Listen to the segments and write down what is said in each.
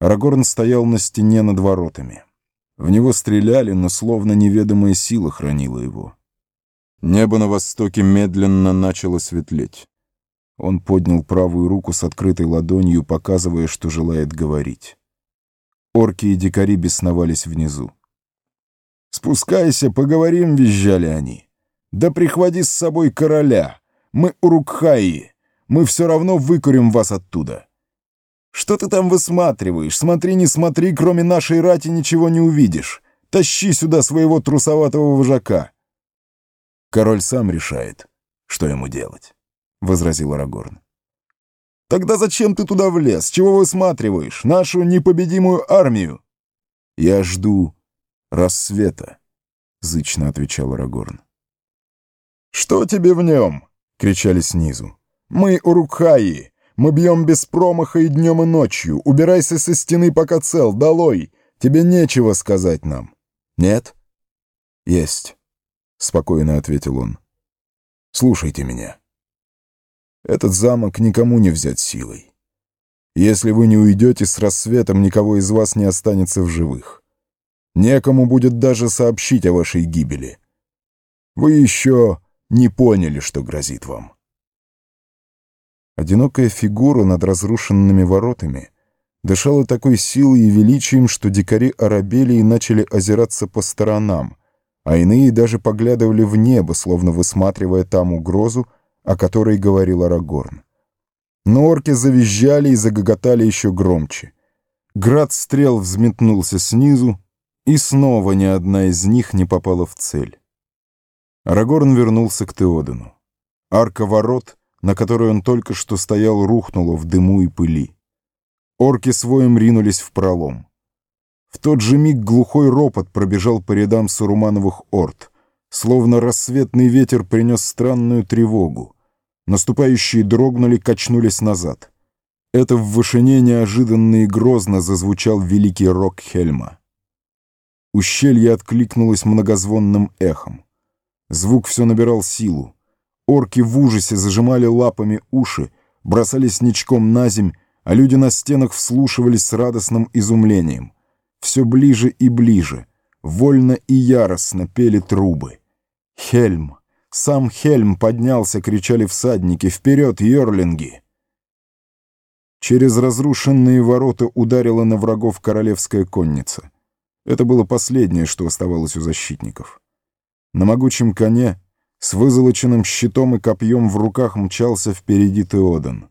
Арагорн стоял на стене над воротами. В него стреляли, но словно неведомая сила хранила его. Небо на востоке медленно начало светлеть. Он поднял правую руку с открытой ладонью, показывая, что желает говорить. Орки и дикари бесновались внизу. «Спускайся, поговорим», — визжали они. «Да прихвати с собой короля. Мы урукхаи. Мы все равно выкурим вас оттуда». «Что ты там высматриваешь? Смотри, не смотри, кроме нашей рати ничего не увидишь. Тащи сюда своего трусоватого вожака». «Король сам решает, что ему делать», — возразил Арагорн. «Тогда зачем ты туда влез? Чего высматриваешь? Нашу непобедимую армию?» «Я жду рассвета», — зычно отвечал Арагорн. «Что тебе в нем?» — кричали снизу. «Мы урукхаи, мы бьем без промаха и днем, и ночью. Убирайся со стены, пока цел. Долой! Тебе нечего сказать нам. Нет? Есть, — спокойно ответил он. Слушайте меня. Этот замок никому не взять силой. Если вы не уйдете с рассветом, никого из вас не останется в живых. Некому будет даже сообщить о вашей гибели. Вы еще не поняли, что грозит вам. Одинокая фигура над разрушенными воротами дышала такой силой и величием, что дикари оробели и начали озираться по сторонам, а иные даже поглядывали в небо, словно высматривая там угрозу, о которой говорил Арагорн. Но орки завизжали и загоготали еще громче. Град стрел взметнулся снизу, и снова ни одна из них не попала в цель. Арагорн вернулся к Теодену. Арка ворот — на которой он только что стоял, рухнуло в дыму и пыли. Орки своим ринулись в пролом. В тот же миг глухой ропот пробежал по рядам Сурумановых орд, словно рассветный ветер принес странную тревогу. Наступающие дрогнули, качнулись назад. Это в вышине неожиданно и грозно зазвучал великий рок Хельма. Ущелье откликнулось многозвонным эхом. Звук все набирал силу. Орки в ужасе зажимали лапами уши, бросались ничком на земь, а люди на стенах вслушивались с радостным изумлением. Все ближе и ближе, вольно и яростно пели трубы. «Хельм! Сам Хельм поднялся!» — кричали всадники. «Вперед, Йорлинги!» Через разрушенные ворота ударила на врагов королевская конница. Это было последнее, что оставалось у защитников. На могучем коне с вызолоченным щитом и копьем в руках мчался впереди Теодан.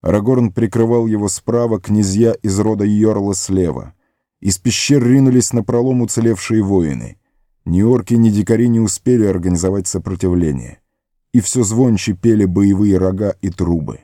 Арагорн прикрывал его справа, князья из рода Йорла слева. Из пещер ринулись на пролом уцелевшие воины. Ни орки, ни дикари не успели организовать сопротивление. И все звонче пели боевые рога и трубы.